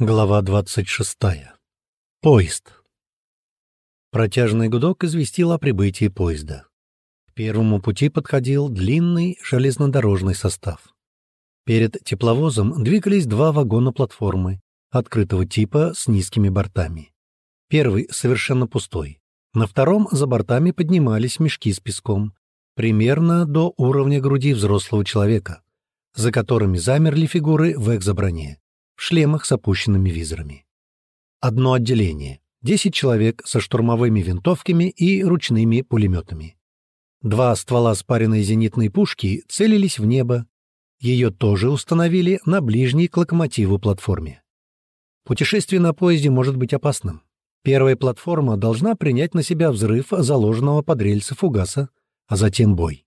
Глава 26. Поезд. Протяжный гудок известил о прибытии поезда. К первому пути подходил длинный железнодорожный состав. Перед тепловозом двигались два вагона платформы, открытого типа с низкими бортами. Первый совершенно пустой. На втором за бортами поднимались мешки с песком, примерно до уровня груди взрослого человека, за которыми замерли фигуры в экзоброне в шлемах с опущенными визорами. Одно отделение — 10 человек со штурмовыми винтовками и ручными пулеметами. Два ствола спаренной зенитной пушки целились в небо. Ее тоже установили на ближней к локомотиву платформе. Путешествие на поезде может быть опасным. Первая платформа должна принять на себя взрыв заложенного под рельсы фугаса, а затем бой.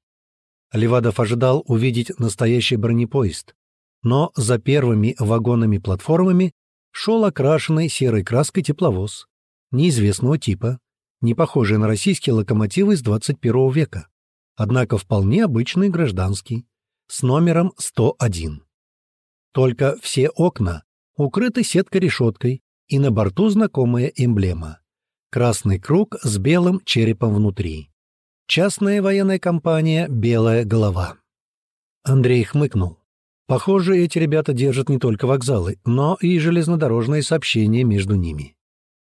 Левадов ожидал увидеть настоящий бронепоезд, но за первыми вагонами-платформами шел окрашенный серой краской тепловоз, неизвестного типа, не похожий на российские локомотивы из 21 века, однако вполне обычный гражданский, с номером 101. Только все окна укрыты сеткой-решеткой, и на борту знакомая эмблема — красный круг с белым черепом внутри. Частная военная компания «Белая голова». Андрей хмыкнул. Похоже, эти ребята держат не только вокзалы, но и железнодорожные сообщения между ними.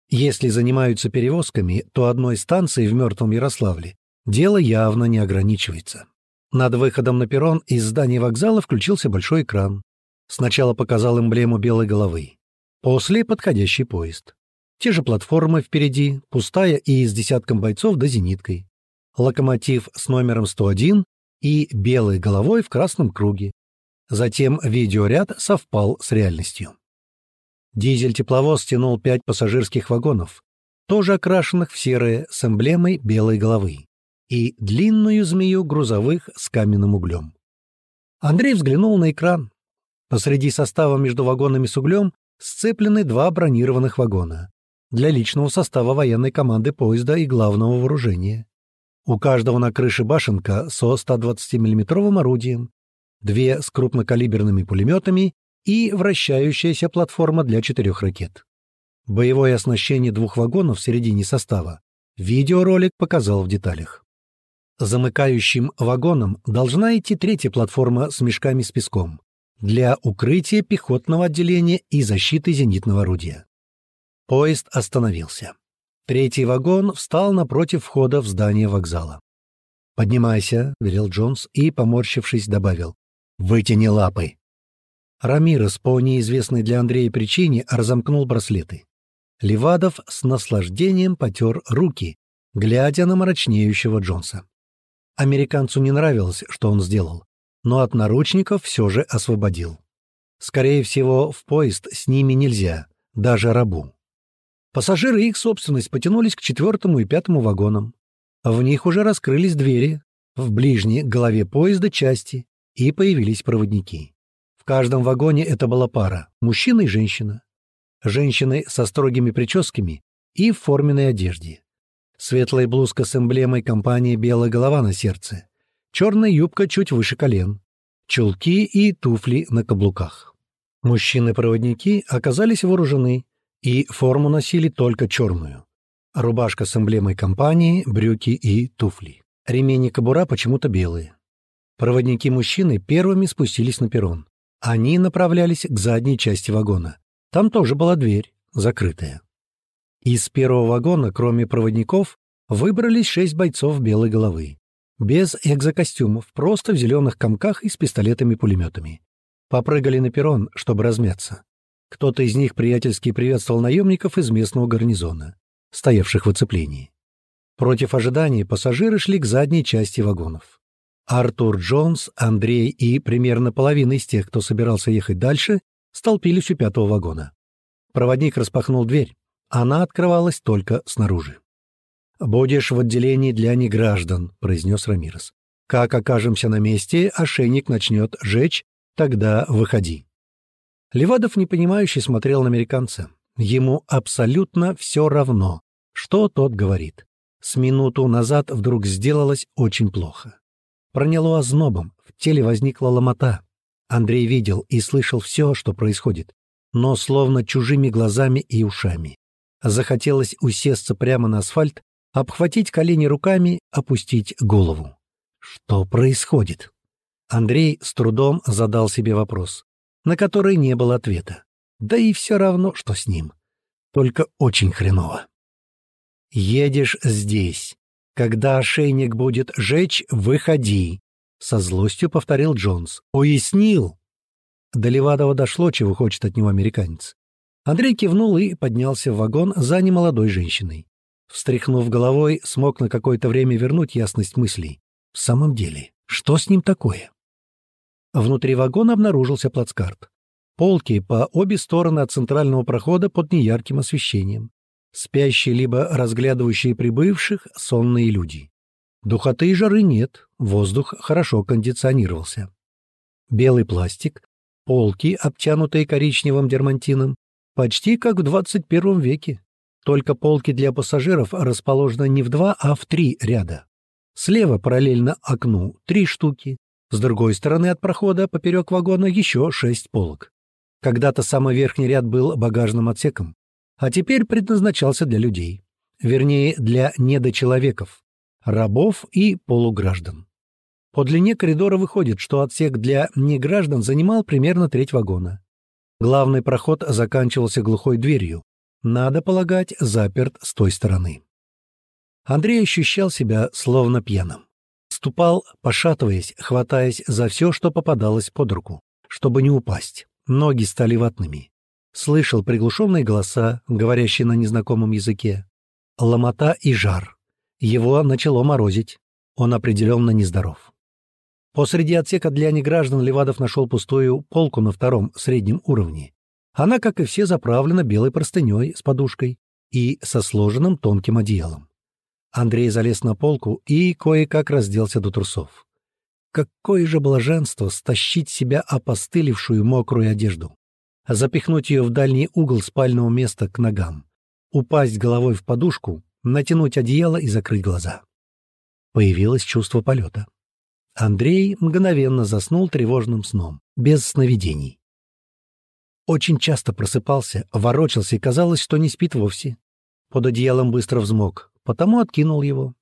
Если занимаются перевозками, то одной станции в мертвом Ярославле дело явно не ограничивается. Над выходом на перрон из здания вокзала включился большой экран. Сначала показал эмблему белой головы. После — подходящий поезд. Те же платформы впереди, пустая и с десятком бойцов до зениткой. Локомотив с номером 101 и белой головой в красном круге. Затем видеоряд совпал с реальностью. Дизель-тепловоз тянул пять пассажирских вагонов, тоже окрашенных в серое с эмблемой белой головы, и длинную змею грузовых с каменным углем. Андрей взглянул на экран. Посреди состава между вагонами с углем сцеплены два бронированных вагона для личного состава военной команды поезда и главного вооружения. У каждого на крыше башенка со 120 миллиметровым орудием, две с крупнокалиберными пулеметами и вращающаяся платформа для четырех ракет. Боевое оснащение двух вагонов в середине состава видеоролик показал в деталях. Замыкающим вагоном должна идти третья платформа с мешками с песком для укрытия пехотного отделения и защиты зенитного орудия. Поезд остановился. Третий вагон встал напротив входа в здание вокзала. «Поднимайся», — велел Джонс и, поморщившись, добавил. «Вытяни лапы!» Рамирес по неизвестной для Андрея причине разомкнул браслеты. Левадов с наслаждением потер руки, глядя на мрачнеющего Джонса. Американцу не нравилось, что он сделал, но от наручников все же освободил. Скорее всего, в поезд с ними нельзя, даже рабу. Пассажиры и их собственность потянулись к четвертому и пятому вагонам. В них уже раскрылись двери, в ближней голове поезда части, и появились проводники. В каждом вагоне это была пара — мужчина и женщина. Женщины со строгими прическами и в форменной одежде. Светлая блузка с эмблемой компании «Белая голова» на сердце. Черная юбка чуть выше колен. Чулки и туфли на каблуках. Мужчины-проводники оказались вооружены и форму носили только черную. Рубашка с эмблемой компании, брюки и туфли. Ремень и кобура почему-то белые. Проводники-мужчины первыми спустились на перрон. Они направлялись к задней части вагона. Там тоже была дверь, закрытая. Из первого вагона, кроме проводников, выбрались шесть бойцов белой головы. Без экзокостюмов, просто в зеленых комках и с пистолетами-пулеметами. Попрыгали на перрон, чтобы размяться. Кто-то из них приятельски приветствовал наемников из местного гарнизона, стоявших в оцеплении. Против ожиданий пассажиры шли к задней части вагонов. Артур Джонс, Андрей и примерно половина из тех, кто собирался ехать дальше, столпились у пятого вагона. Проводник распахнул дверь. Она открывалась только снаружи. «Будешь в отделении для неграждан», — произнес Рамирес. «Как окажемся на месте, ошейник начнет жечь, тогда выходи». Левадов непонимающе смотрел на американца. Ему абсолютно все равно, что тот говорит. С минуту назад вдруг сделалось очень плохо. Проняло ознобом, в теле возникла ломота. Андрей видел и слышал все, что происходит. но словно чужими глазами и ушами. Захотелось усесться прямо на асфальт, обхватить колени руками, опустить голову. Что происходит? Андрей с трудом задал себе вопрос, на который не было ответа. Да и все равно, что с ним. Только очень хреново. «Едешь здесь. Когда ошейник будет жечь, выходи», — со злостью повторил Джонс. «Уяснил?» До Левадова дошло, чего хочет от него американец. Андрей кивнул и поднялся в вагон за немолодой женщиной. Встряхнув головой, смог на какое-то время вернуть ясность мыслей. В самом деле, что с ним такое? Внутри вагона обнаружился плацкарт. Полки по обе стороны от центрального прохода под неярким освещением. Спящие либо разглядывающие прибывших сонные люди. Духоты и жары нет, воздух хорошо кондиционировался. Белый пластик, полки, обтянутые коричневым дермантином, почти как в 21 веке. Только полки для пассажиров расположены не в два, а в три ряда. Слева параллельно окну три штуки, с другой стороны от прохода поперек вагона еще шесть полок. Когда-то самый верхний ряд был багажным отсеком, а теперь предназначался для людей. Вернее, для недочеловеков, рабов и полуграждан. По длине коридора выходит, что отсек для неграждан занимал примерно треть вагона. Главный проход заканчивался глухой дверью. Надо полагать, заперт с той стороны. Андрей ощущал себя словно пьяным. Ступал, пошатываясь, хватаясь за все, что попадалось под руку, чтобы не упасть. Ноги стали ватными. Слышал приглушенные голоса, говорящие на незнакомом языке. Ломота и жар. Его начало морозить. Он определенно нездоров. Посреди отсека для неграждан Левадов нашел пустую полку на втором среднем уровне. Она, как и все, заправлена белой простыней с подушкой и со сложенным тонким одеялом. Андрей залез на полку и кое-как разделся до трусов. Какое же блаженство стащить себя опостылевшую мокрую одежду запихнуть ее в дальний угол спального места к ногам, упасть головой в подушку, натянуть одеяло и закрыть глаза. Появилось чувство полета. Андрей мгновенно заснул тревожным сном, без сновидений. Очень часто просыпался, ворочался и казалось, что не спит вовсе. Под одеялом быстро взмок, потому откинул его.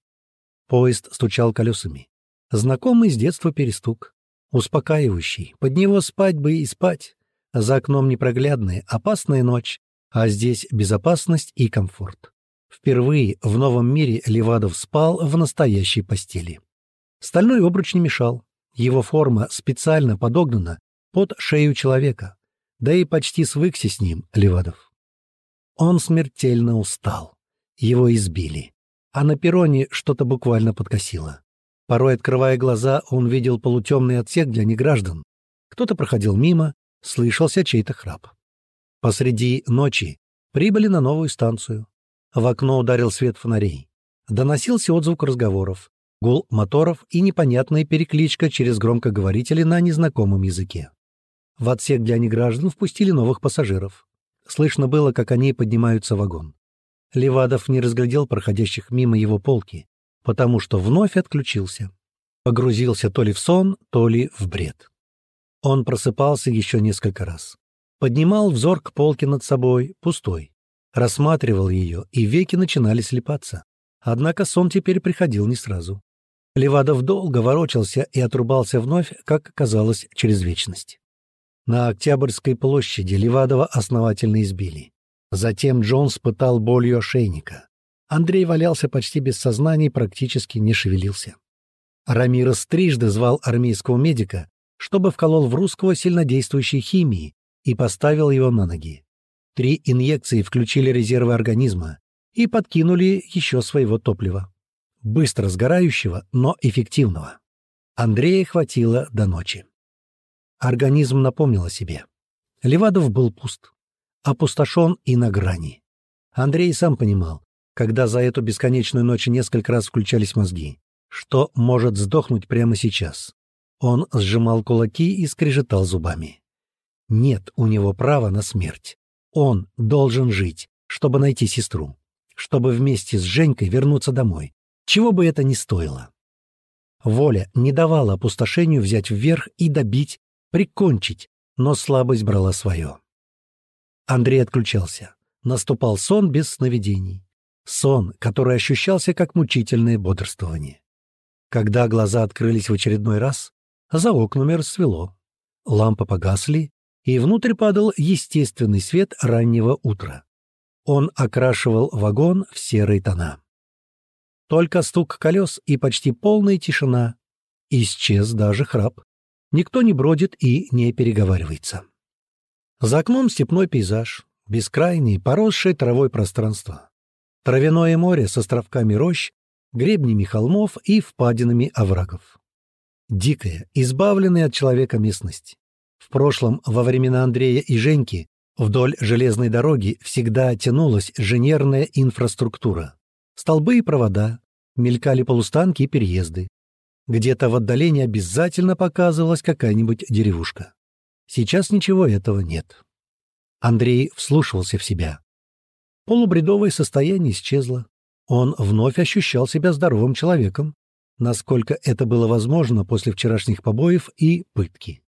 Поезд стучал колесами. Знакомый с детства перестук. Успокаивающий. Под него спать бы и спать. За окном непроглядная, опасная ночь, а здесь безопасность и комфорт. Впервые в новом мире Левадов спал в настоящей постели. Стальной обруч не мешал. Его форма специально подогнана под шею человека. Да и почти свыкся с ним Левадов. Он смертельно устал. Его избили. А на перроне что-то буквально подкосило. Порой, открывая глаза, он видел полутемный отсек для неграждан. Кто-то проходил мимо, слышался чей-то храп. Посреди ночи прибыли на новую станцию. В окно ударил свет фонарей. Доносился отзвук разговоров, гул моторов и непонятная перекличка через громкоговорители на незнакомом языке. В отсек для неграждан впустили новых пассажиров. Слышно было, как они поднимаются в вагон. Левадов не разглядел проходящих мимо его полки, потому что вновь отключился. Погрузился то ли в сон, то ли в бред. Он просыпался еще несколько раз. Поднимал взор к полке над собой, пустой. Рассматривал ее, и веки начинали слепаться. Однако сон теперь приходил не сразу. Левадов долго ворочался и отрубался вновь, как казалось, через вечность. На Октябрьской площади Левадова основательно избили. Затем Джонс пытал болью ошейника. Андрей валялся почти без сознания и практически не шевелился. Рамирос трижды звал армейского медика, чтобы вколол в русского сильнодействующей химии и поставил его на ноги. Три инъекции включили резервы организма и подкинули еще своего топлива. Быстро сгорающего, но эффективного. Андрея хватило до ночи. Организм напомнил о себе. Левадов был пуст, опустошен и на грани. Андрей сам понимал, когда за эту бесконечную ночь несколько раз включались мозги, что может сдохнуть прямо сейчас. Он сжимал кулаки и скрежетал зубами. Нет у него права на смерть. Он должен жить, чтобы найти сестру, чтобы вместе с Женькой вернуться домой, чего бы это ни стоило. Воля не давала опустошению взять вверх и добить, прикончить, но слабость брала свое. Андрей отключался. Наступал сон без сновидений. Сон, который ощущался как мучительное бодрствование. Когда глаза открылись в очередной раз, за окнами рассвело. Лампы погасли, и внутрь падал естественный свет раннего утра. Он окрашивал вагон в серые тона. Только стук колес и почти полная тишина. Исчез даже храп. Никто не бродит и не переговаривается. За окном степной пейзаж, бескрайний, поросшее травой пространство. Травяное море с островками рощ, гребнями холмов и впадинами оврагов. Дикая, избавленная от человека местность. В прошлом, во времена Андрея и Женьки, вдоль железной дороги всегда тянулась инженерная инфраструктура. Столбы и провода, мелькали полустанки и переезды. Где-то в отдалении обязательно показывалась какая-нибудь деревушка. Сейчас ничего этого нет. Андрей вслушивался в себя. Полубредовое состояние исчезло. Он вновь ощущал себя здоровым человеком, насколько это было возможно после вчерашних побоев и пытки.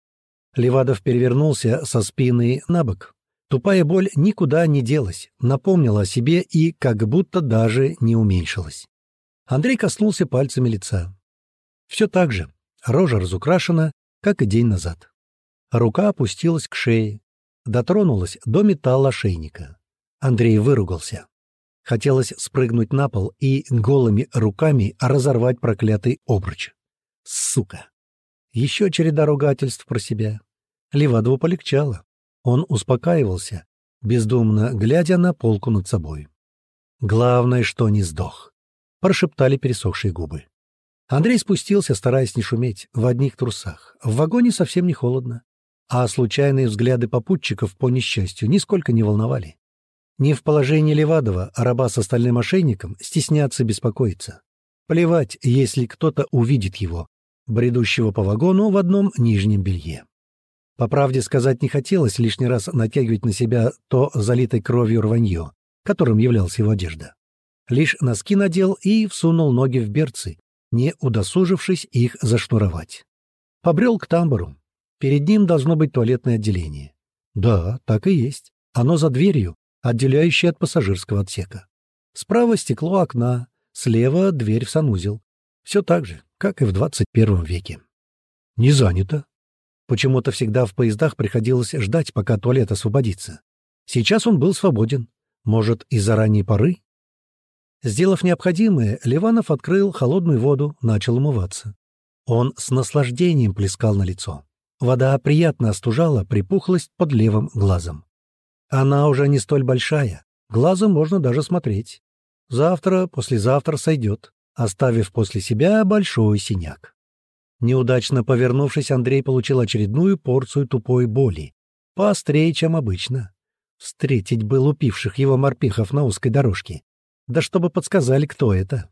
Левадов перевернулся со спины на бок. Тупая боль никуда не делась, напомнила о себе и как будто даже не уменьшилась. Андрей коснулся пальцами лица. Все так же. Рожа разукрашена, как и день назад. Рука опустилась к шее, дотронулась до металла шейника. Андрей выругался. Хотелось спрыгнуть на пол и голыми руками разорвать проклятый обруч. Сука! Еще череда ругательств про себя. Левадову полегчало. Он успокаивался, бездумно глядя на полку над собой. Главное, что не сдох. Прошептали пересохшие губы. Андрей спустился, стараясь не шуметь, в одних трусах. В вагоне совсем не холодно. А случайные взгляды попутчиков, по несчастью, нисколько не волновали. Не в положении Левадова, а раба с остальным мошенником, стесняться беспокоиться. Плевать, если кто-то увидит его, бредущего по вагону в одном нижнем белье. По правде сказать не хотелось лишний раз натягивать на себя то залитой кровью рванье, которым являлась его одежда. Лишь носки надел и всунул ноги в берцы, не удосужившись их зашнуровать. Побрел к тамбуру. Перед ним должно быть туалетное отделение. Да, так и есть. Оно за дверью, отделяющей от пассажирского отсека. Справа стекло окна, слева дверь в санузел. Все так же, как и в 21 веке. Не занято. Почему-то всегда в поездах приходилось ждать, пока туалет освободится. Сейчас он был свободен. Может, из-за ранней поры? Сделав необходимое, Ливанов открыл холодную воду, начал умываться. Он с наслаждением плескал на лицо. Вода приятно остужала припухлость под левым глазом. Она уже не столь большая, глазом можно даже смотреть. Завтра, послезавтра сойдет, оставив после себя большой синяк. Неудачно повернувшись, Андрей получил очередную порцию тупой боли. Поострее, чем обычно. Встретить бы лупивших его морпихов на узкой дорожке. Да чтобы подсказали, кто это.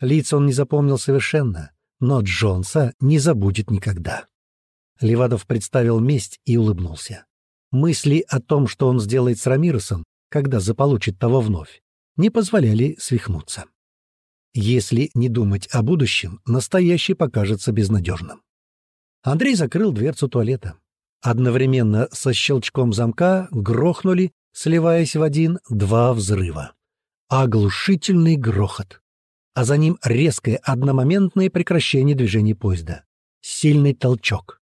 Лиц он не запомнил совершенно, но Джонса не забудет никогда. Левадов представил месть и улыбнулся. Мысли о том, что он сделает с Рамиросом, когда заполучит того вновь, не позволяли свихнуться. Если не думать о будущем, настоящий покажется безнадежным. Андрей закрыл дверцу туалета. Одновременно со щелчком замка грохнули, сливаясь в один, два взрыва оглушительный грохот, а за ним резкое одномоментное прекращение движения поезда. Сильный толчок.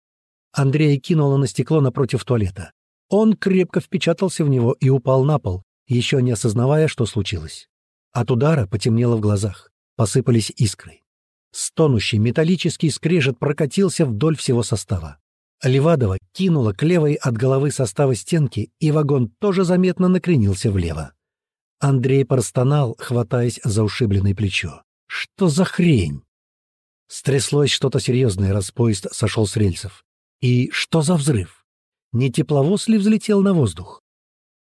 Андрея кинуло на стекло напротив туалета. Он крепко впечатался в него и упал на пол, еще не осознавая, что случилось. От удара потемнело в глазах, посыпались искры. Стонущий металлический скрежет прокатился вдоль всего состава. Левадова кинула к левой от головы состава стенки, и вагон тоже заметно накренился влево. Андрей простонал, хватаясь за ушибленное плечо. «Что за хрень?» Стряслось что-то серьезное, раз поезд сошел с рельсов. И что за взрыв? Не тепловоз ли взлетел на воздух?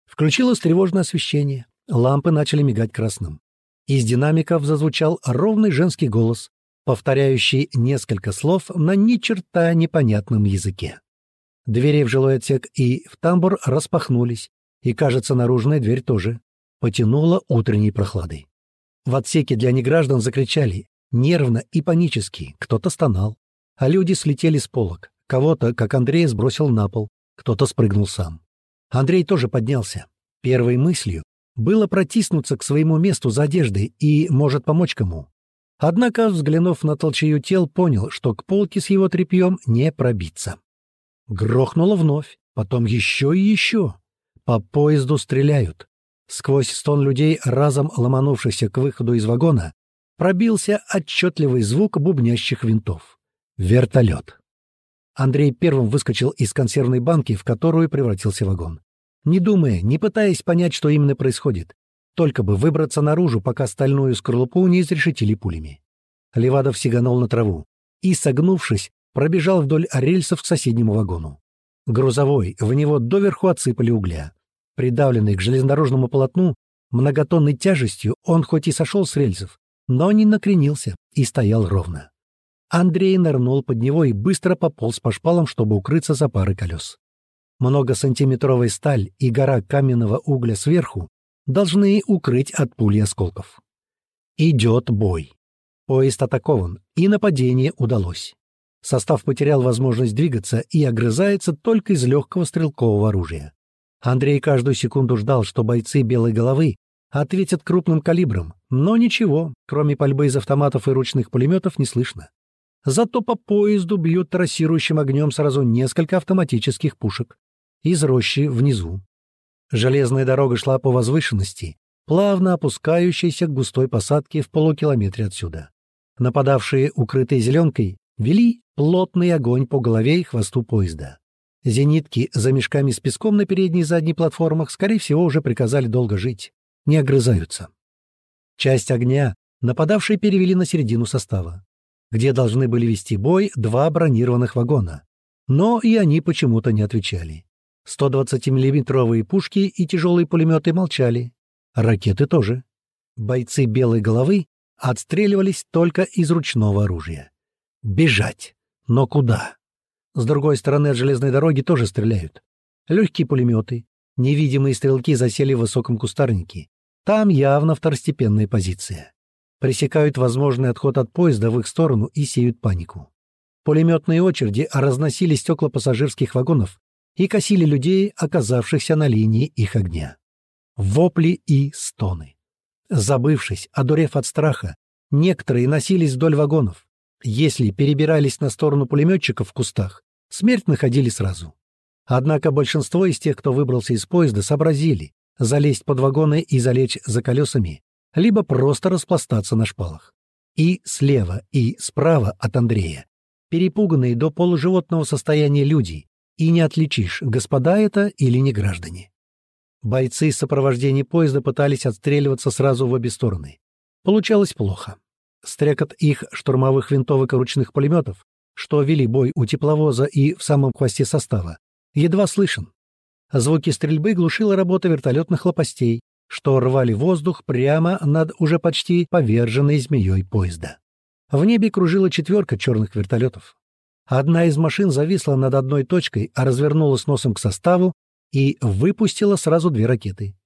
Включилось тревожное освещение. Лампы начали мигать красным. Из динамиков зазвучал ровный женский голос, повторяющий несколько слов на ни черта непонятном языке. Двери в жилой отсек и в тамбур распахнулись, и, кажется, наружная дверь тоже потянуло утренней прохладой. В отсеке для неграждан закричали, нервно и панически, кто-то стонал, а люди слетели с полок, кого-то, как Андрей, сбросил на пол, кто-то спрыгнул сам. Андрей тоже поднялся. Первой мыслью было протиснуться к своему месту за одеждой и, может, помочь кому. Однако, взглянув на толчею тел, понял, что к полке с его тряпьем не пробиться. Грохнуло вновь, потом еще и еще. По поезду стреляют. Сквозь стон людей, разом ломанувшихся к выходу из вагона, пробился отчетливый звук бубнящих винтов. Вертолет. Андрей первым выскочил из консервной банки, в которую превратился вагон. Не думая, не пытаясь понять, что именно происходит. Только бы выбраться наружу, пока стальную скорлупу не изрешетили пулями. Левадов сиганул на траву и, согнувшись, пробежал вдоль рельсов к соседнему вагону. Грузовой, в него доверху отсыпали угля. Придавленный к железнодорожному полотну, многотонной тяжестью он хоть и сошел с рельсов, но не накренился и стоял ровно. Андрей нырнул под него и быстро пополз по шпалам, чтобы укрыться за парой колес. Многосантиметровая сталь и гора каменного угля сверху должны укрыть от пули осколков. Идет бой. Поезд атакован, и нападение удалось. Состав потерял возможность двигаться и огрызается только из легкого стрелкового оружия. Андрей каждую секунду ждал, что бойцы «Белой головы» ответят крупным калибром, но ничего, кроме пальбы из автоматов и ручных пулеметов, не слышно. Зато по поезду бьют трассирующим огнем сразу несколько автоматических пушек. Из рощи внизу. Железная дорога шла по возвышенности, плавно опускающейся к густой посадке в полукилометре отсюда. Нападавшие, укрытые зеленкой, вели плотный огонь по голове и хвосту поезда. Зенитки за мешками с песком на передней и задней платформах, скорее всего, уже приказали долго жить. Не огрызаются. Часть огня нападавшие перевели на середину состава, где должны были вести бой два бронированных вагона. Но и они почему-то не отвечали. 120-миллиметровые пушки и тяжелые пулеметы молчали. Ракеты тоже. Бойцы «Белой головы» отстреливались только из ручного оружия. Бежать! Но куда? С другой стороны от железной дороги тоже стреляют. Легкие пулеметы, невидимые стрелки засели в высоком кустарнике. Там явно второстепенная позиция. Пресекают возможный отход от поезда в их сторону и сеют панику. Пулеметные очереди разносили стекла пассажирских вагонов и косили людей, оказавшихся на линии их огня. Вопли и стоны. Забывшись, одурев от страха, некоторые носились вдоль вагонов. Если перебирались на сторону пулеметчиков в кустах, Смерть находили сразу. Однако большинство из тех, кто выбрался из поезда, сообразили залезть под вагоны и залечь за колесами, либо просто распластаться на шпалах. И слева, и справа от Андрея перепуганные до полуживотного состояния люди, и не отличишь, господа это или не граждане. Бойцы сопровождения поезда пытались отстреливаться сразу в обе стороны. Получалось плохо. Стрекот их штурмовых винтовок и ручных пулеметов что вели бой у тепловоза и в самом хвосте состава, едва слышен. Звуки стрельбы глушила работа вертолетных лопастей, что рвали воздух прямо над уже почти поверженной змеей поезда. В небе кружила четверка черных вертолетов. Одна из машин зависла над одной точкой, а развернулась носом к составу и выпустила сразу две ракеты.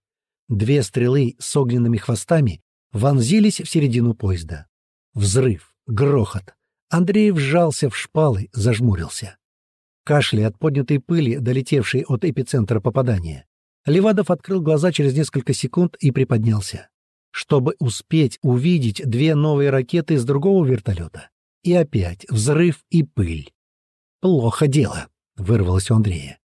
Две стрелы с огненными хвостами вонзились в середину поезда. Взрыв, грохот, Андрей вжался в шпалы, зажмурился. Кашля от поднятой пыли, долетевшей от эпицентра попадания. Левадов открыл глаза через несколько секунд и приподнялся, чтобы успеть увидеть две новые ракеты из другого вертолета. И опять взрыв и пыль. «Плохо дело», — вырвалось у Андрея.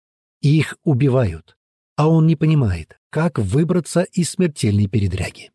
«Их убивают, а он не понимает, как выбраться из смертельной передряги».